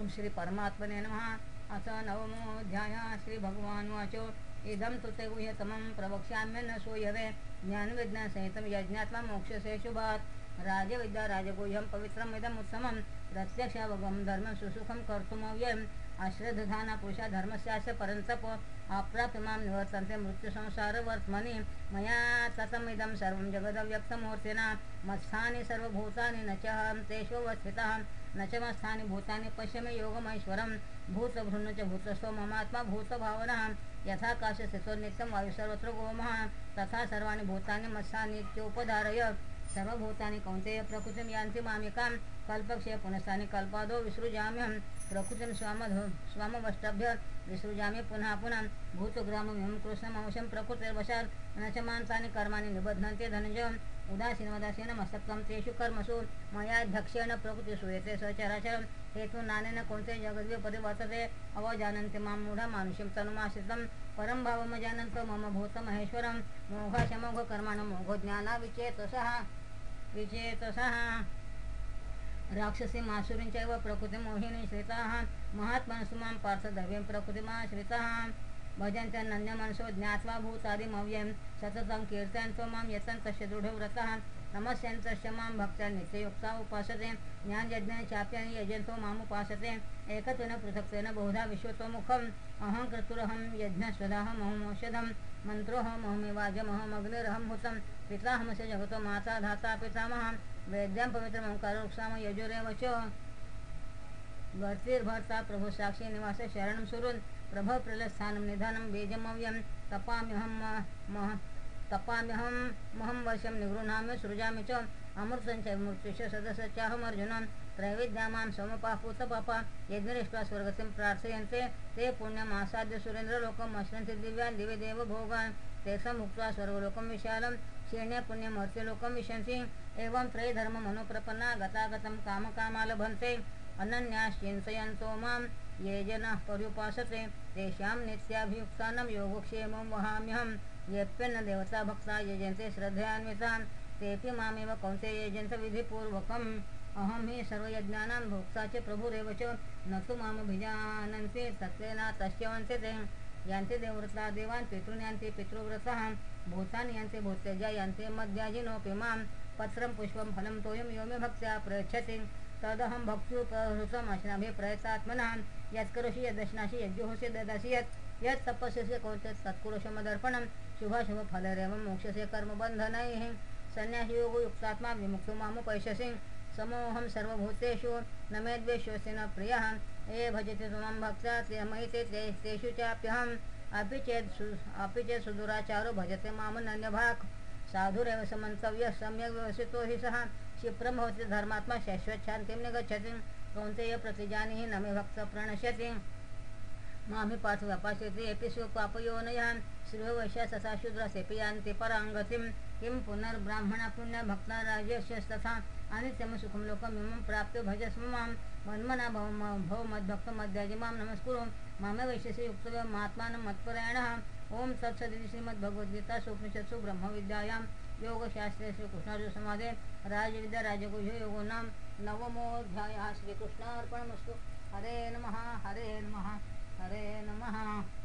ओम श्री परमात्मने नमः। असं नवमोऽध्याय श्री भगवान वाचो इदं तु ते गुह्यतमं न सूयवे ज्ञानविज्ञानसहितं यज्ञात्मा मोक्षसे शुभात्। राजविद्या राजगुह्यं पवित्रम् इदम् उत्तमं प्रत्यक्षावगं धर्मं सुसुखं कर्तुमव्यम् आश्रदधाना पुरुषा धर्मस्यास्य परन्तप अप्राप्य मां निवर्तन्ते मृत्युसंसारवर्त्मनि मया ततमिदं सर्वं जगदव्यक्तमूर्तिना मत्स्थानि सर्वभूतानि न च अहं तेष्वस्थितः न च मत्स्थानि भूतानि पश्य मे योगमैश्वरं भूतभृन्न च भूतस्थो ममात्मा भूतभावनः यथाकाशस्थितो नित्यं वायु सर्वत्र गोमः तथा सर्वाणि भूतानि मत्स्थानीत्योपधारय सर्वभूतानि कौंतेय प्रकृतिं यान्ति मामिकां कल्पक्षय पुनस्तानि कल्पादो विसृजाम्यहं। प्रकृतिं स्वामधो स्वामवष्टभ्य विसृजामि पुनः पुनः। भूतग्राममिहं कृष्णमंशं प्रकृतिर्वशात् न च मान्तानि कर्माणि निबध्नन्ते धनञ्जयम् उदासीनवदासीन मस्तकं तेषु कर्मसु। मयाध्यक्षेण प्रकृतिसूयते सचराचरं हेतु नानेन कोणते जगद्वे परिवर्तते। अवजानन्ति मां मूढा मानुषीं तनुमाश्रितं परं भावमजानन्त मम भूतमहेश्वरं मोघशमोघकर्माणं मोघज्ञानाविचेतसः विचेतसः राक्षसी मासुरींचैव प्रकृतिमोहिनी श्रिताः महात्मनसु मां पार्थदव्यं प्रकृतिमाश्रितः भजन्त्यनन्यमनसो ज्ञात्वा भूतादिमव्यं सततं कीर्तयन्तो मां यतन्तस्य दृढव्रतः नमस्यन्तस्य मां भक्त्या नित्ययुक्ता उपासते। ज्ञानयज्ञान चाप्यानि यजन्तो मामुपासते एकत्वेन पृथक्त्वेन बहुधा विश्वत्वमुखम् अहं क्रतुरहं यज्ञस्वदाहमहमौषधं मन्त्रोऽहमहमेवाजमहमग्निरहं हुतं पिताहमस्य जगतो माता धाता पितामहं वेद्यां पवित्रमोङ्कारोक्षाम यजुरेव च। भर्तिर्भर्ता प्रभु साक्षी निवास शरणं सुरुन् प्रभ प्रलस्थानं निधानं बीजमव्यं तपाम्यहं मह तपाम्यहं महं वर्षं निगृह्णामि सृजामि च। अमृतं च मृत्युष सदस्यचाहमर्जुनं त्रैविद्यामां समपापूतपापा यज्ञरिष्ट्वा स्वर्गतिं प्रार्थयन्ते। ते पुण्यमासाद्य सुरेन्द्रलोकम् अश्नन्ति दिव्यान् दिवे देव भोगान्। तेषाम् उक्त्वा स्वर्गलोकं विशालं क्षीण्य पुण्यमर्त्यलोकं विशन्ति एवं त्रयधर्ममनुप्रपन्ना गतागतं कामकामालभन्ते अनन्याश्चिन्तयन्तो मां ये जनाः पर्युपासते तेषां नित्याभियुक्तानं योगक्षेमं वहाम्यहं येऽप्यन्न देवता भक्ता यजन्ते श्रद्धयान्वितान् तेऽपि मामेव कौन्ते यजन्त विधिपूर्वकम्। अहं हि सर्वयज्ञानां भोक्ता च प्रभुरेव च न तु मामभिजानन्ति तत्त्वेन तस्यवन्ते ते यान्ति देवव्रता देवान् पितॄन् यान्ति पितृव्रतः भूतानि यांचे भूत्यजा यान्ते मद्याजिनोऽपि मां पत्रं पुष्पं फलं तोयं यो मे भक्त्या प्रयच्छति तदहं भक्त्युपहृतम् अश्नाभिः प्रयतात्मनः। यत्करोषि यदश्नासि यज्जुहोषि ददासि यत् यत् तपस्यस्य कौते तत्कुरुषमदर्पणं शुभाशुभफलरेवं मोक्षसे कर्मबन्धनैः। सन्न्यासयोगयुक्तात्मा विमुक्तो मामुपैशसि समोऽहं सर्वभूतेषु न मे द्वेष्योऽस्ति न प्रियः। ये भजति त्वमां भक्त्या ते मयि ते ते तेषु चाप्यहम्। अपि चेत् सु अपि चेत् सुदुराचारो भजते मामनन्यभाक् साधुरेव समन्तव्यः सम्यक् व्यवस्थितो हि सः क्षिप्रं भवति धर्मात्मा शाश्वत शांतीम कौन्तेय प्रतिजानीहि न मे भक्त प्रणश्यति। मामि पार्थ व्यपास्यति एपि स्वपापयोनयः श्रीवैश्या ससा शूद्रसेपि यान्ति पराङ्गतिं। किं पुनर्ब्राह्मणा पुण्यभक्ता राजस्यस्तथा अनित्यं सुखं लोकमिमं प्राप्य भजस्म मां मन्मना भव भव मद्भक्तमद्याजि मां नमस्कुरु। मामे वैश्यसे युक्तव्य महात्मानं मत्परायण। ओम तत्सदिति श्रीमद्भगवद्गीता सुपनिषत्सु ब्रह्मविद्यायां योगशास्त्रे श्रीकृष्णार्जुनसंवादे राजविद्या राजगुह्य योगो नाम नवमोऽध्यायः। श्रीकृष्णार्पणमस्तु। हरे नमः हरे नमः हरे नमः।